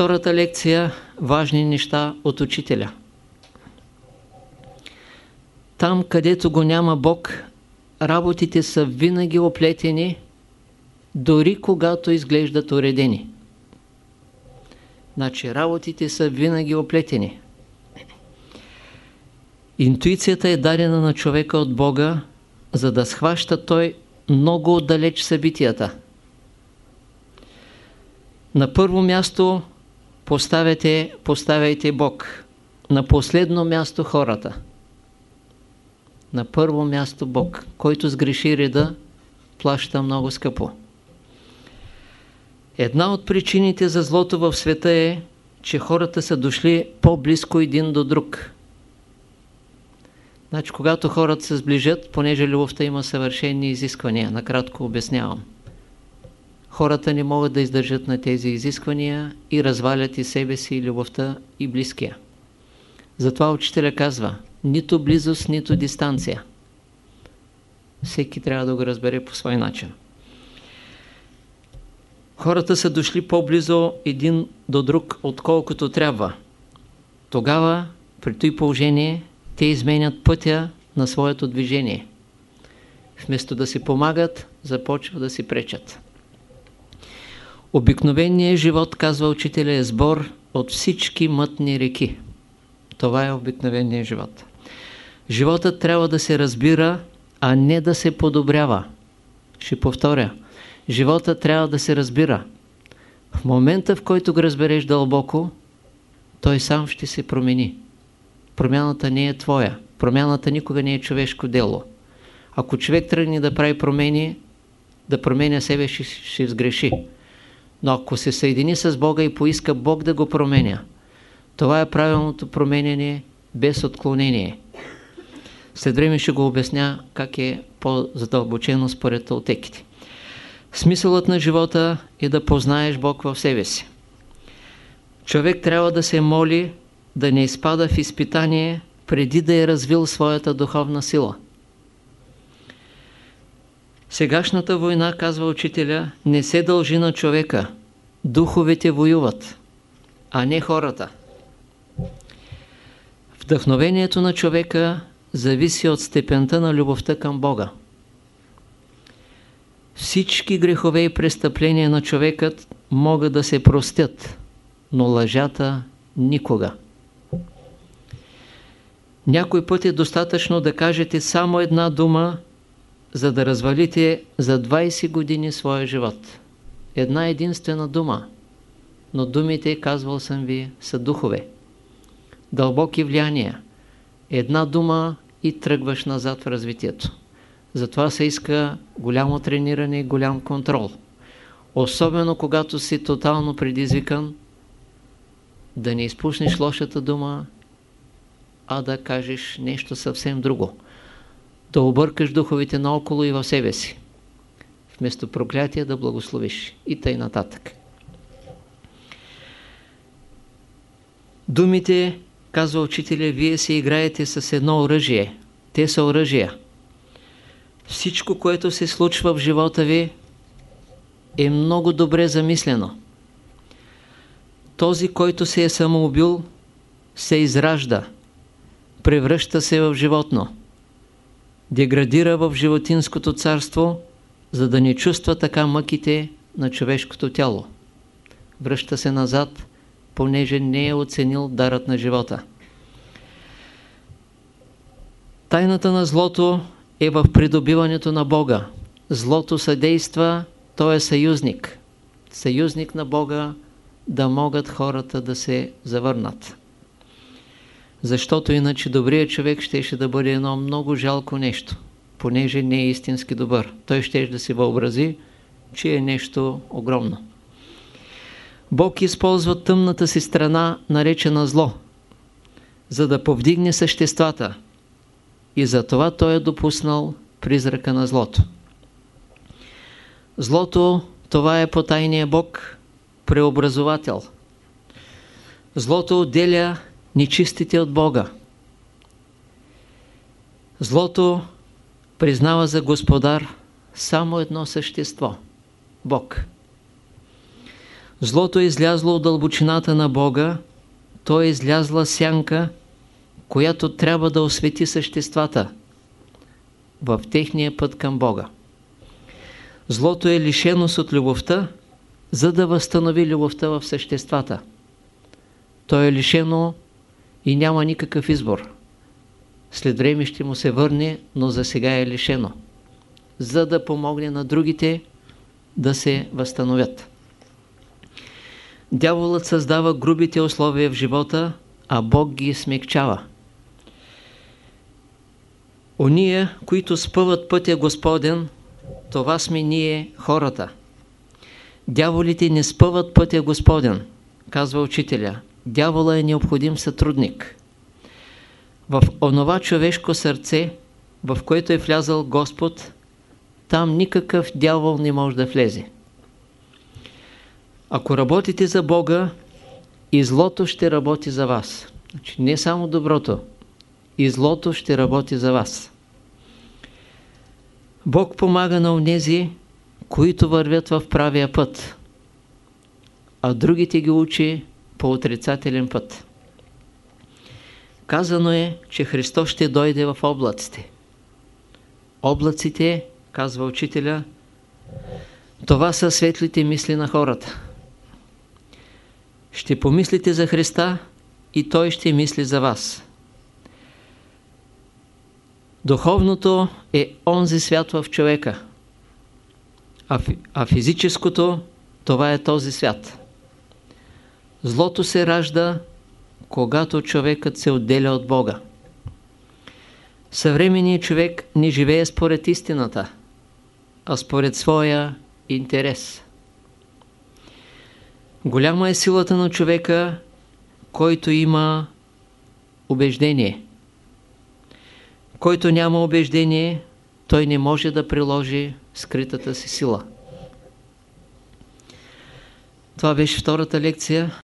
втората лекция важни неща от учителя. Там, където го няма Бог, работите са винаги оплетени, дори когато изглеждат уредени. Значи работите са винаги оплетени. Интуицията е дадена на човека от Бога, за да схваща той много отдалеч събитията. На първо място поставяте, поставяйте Бог. На последно място хората. На първо място Бог. Който сгреши реда, плаща много скъпо. Една от причините за злото в света е, че хората са дошли по-близко един до друг. Значи, когато хората се сближат, понеже любовта има съвършени изисквания, накратко обяснявам. Хората не могат да издържат на тези изисквания и развалят и себе си, и любовта, и близкия. Затова учителя казва, нито близост, нито дистанция. Всеки трябва да го разбере по свой начин. Хората са дошли по-близо един до друг, отколкото трябва. Тогава, при този положение, те изменят пътя на своето движение. Вместо да си помагат, започва да си пречат. Обикновеният живот, казва учителя, е сбор от всички мътни реки. Това е обикновеният живот. Животът трябва да се разбира, а не да се подобрява. Ще повторя. Живота трябва да се разбира. В момента, в който го разбереш дълбоко, той сам ще се промени. Промяната не е твоя. Промяната никога не е човешко дело. Ако човек тръгне да прави промени, да променя себе, ще, ще сгреши. Но ако се съедини с Бога и поиска Бог да го променя, това е правилното променение без отклонение. След време ще го обясня как е по-задълбочено според толтеките. Смисълът на живота е да познаеш Бог в себе си. Човек трябва да се моли да не изпада в изпитание преди да е развил своята духовна сила. Сегашната война, казва учителя, не се дължи на човека. Духовете воюват, а не хората. Вдъхновението на човека зависи от степента на любовта към Бога. Всички грехове и престъпления на човекът могат да се простят, но лъжата никога. Някой път е достатъчно да кажете само една дума, за да развалите за 20 години своя живот. Една единствена дума. Но думите, казвал съм ви, са духове. Дълбоки влияния. Една дума и тръгваш назад в развитието. Затова се иска голямо трениране и голям контрол. Особено когато си тотално предизвикан, да не изпушнеш лошата дума, а да кажеш нещо съвсем друго. Да объркаш духовите наоколо и в себе си. Вместо проклятие да благословиш. И тъй нататък. Думите, казва учителя, вие се играете с едно оръжие. Те са оръжия. Всичко, което се случва в живота ви, е много добре замислено. Този, който се е самоубил, се изражда, превръща се в животно, деградира в животинското царство, за да не чувства така мъките на човешкото тяло. Връща се назад, понеже не е оценил дарът на живота. Тайната на злото е в придобиването на Бога. Злото съдейства, той е съюзник. Съюзник на Бога да могат хората да се завърнат. Защото иначе добрият човек щеше да бъде едно много жалко нещо, понеже не е истински добър. Той ще да се въобрази, че е нещо огромно. Бог използва тъмната си страна, наречена зло, за да повдигне съществата, и затова той е допуснал призрака на злото. Злото, това е потайния Бог, преобразовател. Злото отделя нечистите от Бога. Злото признава за господар само едно същество – Бог. Злото е излязло от дълбочината на Бога, то е излязла сянка, която трябва да освети съществата в техния път към Бога. Злото е лишеност от любовта, за да възстанови любовта в съществата. То е лишено и няма никакъв избор. След време ще му се върне, но за сега е лишено, за да помогне на другите да се възстановят. Дяволът създава грубите условия в живота, а Бог ги смекчава. Ония, които спъват пътя Господен, това сме ние хората. Дяволите не спъват пътя Господен, казва учителя. Дявола е необходим сътрудник. В онова човешко сърце, в което е влязал Господ, там никакъв дявол не може да влезе. Ако работите за Бога, и злото ще работи за вас. Значи, не само доброто, и злото ще работи за вас. Бог помага на онези, които вървят в правия път, а другите ги учи по отрицателен път. Казано е, че Христос ще дойде в облаците. Облаците, казва учителя, това са светлите мисли на хората. Ще помислите за Христа и Той ще мисли за вас. Духовното е онзи свят в човека, а, физическото това е този свят. Злото се ражда, когато човекът се отделя от Бога. Съвременният човек не живее според истината, а според своя интерес. Голяма е силата на човека, който има убеждение. Който няма убеждение, той не може да приложи скритата си сила. Това беше втората лекция.